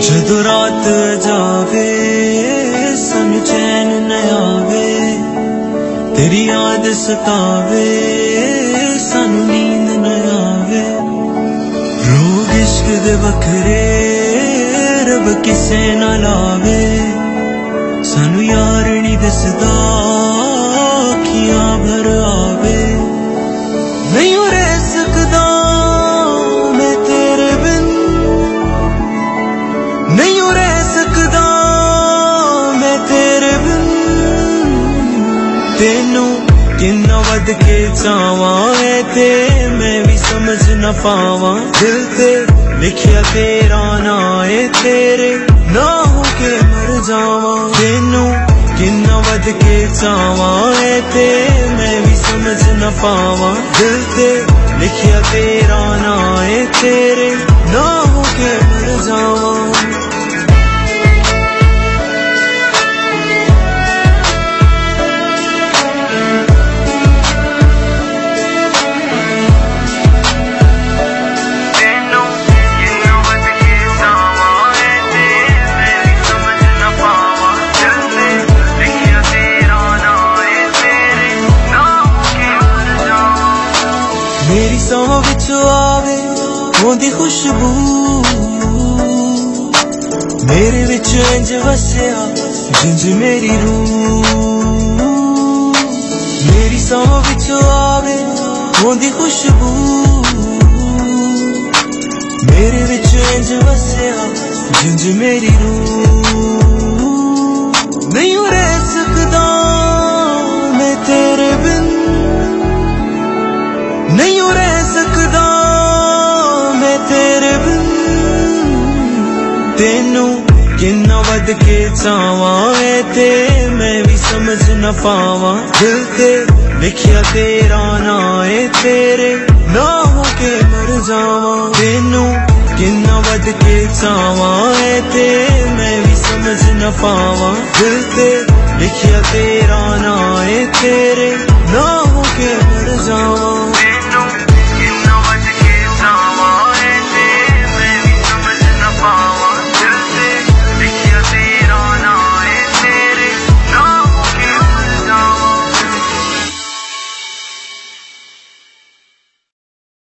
ਜਦੋਂ ਰਾਤ ਜਾਵੇ, ਸਾਨੂੰ ਚੈਨ ਨਾ ਆਵੇ, ਤੇਰੀ ਯਾਦ ਸਤਾਵੇ, ਸਾਨੂੰ ਨੀਂਦ ਨਾ ਆਵੇ। ਰੋਗ ਇਸ਼ਕ ਦੇ ਵਖਰੇ, ਰੱਬ ਕਿਸੇ ਨਾ ਲਾਵੇ ਸਾਨੂੰ ਯਾਰ ਨਹੀਂ ਦਿਸਦਾ तेनू किन्ना वध के चावा है ते मैं भी समझ न पावां। दिल ते लिखिया तेरा ना है तेरे ना हो के मर जावा। तेनू किन्ना वध के चावा है ते मैं भी समझ न पावा। दिल ते लिखिया तेरा ना है तेरे ਸੌਂ ਵਿੱਚ ਆਵੇ, ਉਹਦੀ ਖੁਸ਼ਬੂ ਮੇਰੇ ਵਿੱਚ ਇੰਜ ਵਸਿਆ, ਜਿੰਜ ਮੇਰੀ ਰੂਹ। ਮੇਰੀ ਸੌਂ ਵਿੱਚ ਆਵੇ, ਉਹਦੀ ਖੁਸ਼ਬੂ ਮੇਰੇ ਵਿੱਚ ਇੰਜ ਵਸਿਆ, ਜਿੰਜ ਮੇਰੀ ਰੂਹ। जिन्ना वद के चावा ते, मैं भी समझ न पावा। दिल ते लिखिया तेरा ना है तेरे ना हो के मर जावा। तेनू जिन्ना वद के चावा ते, मैं भी समझ न पावा। दिल ते लिखिया तेरा ना है तेरे ना